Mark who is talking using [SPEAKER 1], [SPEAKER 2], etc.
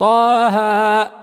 [SPEAKER 1] طه